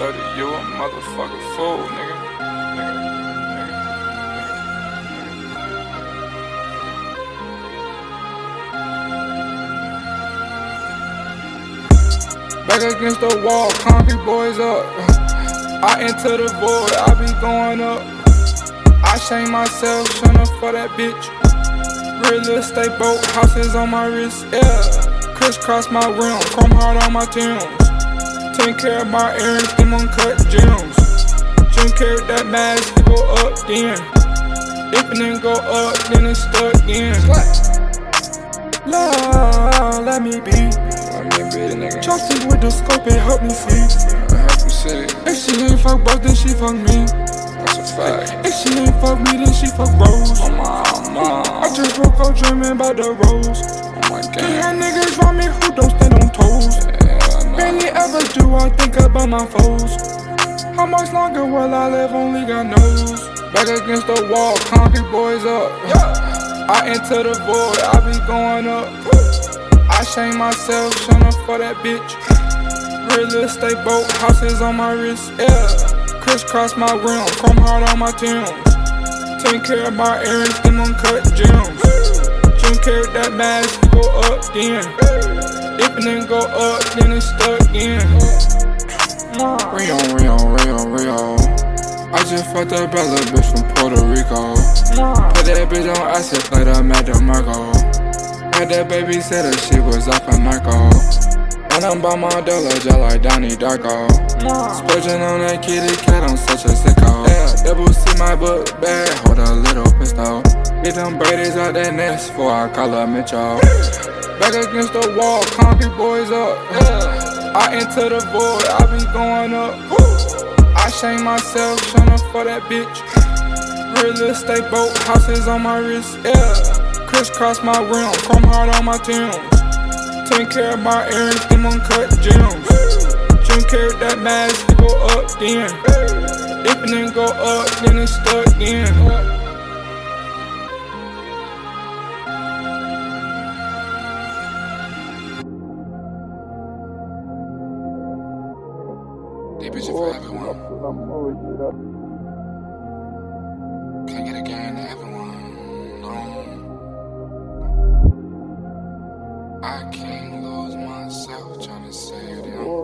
30, you a motherfucking fool, nigga. Back against the wall, concrete boys up. I enter the void, I be going up. I shame myself, tryna for that bitch. Real estate boat, houses on my wrist, yeah. Crisscross my rim, chrome hard on my Timbs. Take care of my errands, them uncut gems. Jim Carrey that mask, go up then. If it didn't go up, then it's stuck in. Love, let me be. Let me be the nigga. Trust me with the scope and help me see. I help you see. If she ain't fuck bros, then she fuck me. That's a fact. If she ain't fuck me, then she fuck bros. Oh my, oh mom. I just woke up dreaming about the rose. Oh my god. niggas around me who don't stand on toes. Barely ever do I think about my foes. How much longer will I live? Only God knows. Back against the wall, concrete boys up. I enter the void, I be going up. I shame myself, tryna for that bitch. Real estate boat, houses on my wrist, yeah. Crisscross my rim, chrome hard on my Timbs. Take care of my errands, them uncut gems. Jim Carrey that mask, go up then. It didn't go up, then it's stuck in. Rio, Rio, Rio, Rio. I just fucked a bella bitch from Puerto Rico. Put that bitch on acid, played her Mac DeMarco. Had that baby said her shit was off a narco. And I'm by my dollar, just like Donnie Darko. Spurging on that kitty cat, I'm such a sicko. Yeah, double C my book bag, hold a little pistol. Get them Brady's out that nest before I call her Mitchell. Back against the wall, concrete boys up. I enter the void, I be going up. I shame myself, tryna for that bitch. Real estate boat, houses on my wrist, yeah. Crisscross my rim, chrome hard on my Timbs. Take care of my errands, them uncut gems. Jim Carrey that mask, go up then. If it didn't go up, then it's stuck in. Deep is for everyone. Can't get a game to everyone. No. I can't lose myself trying to save them.